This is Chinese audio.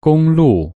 公路。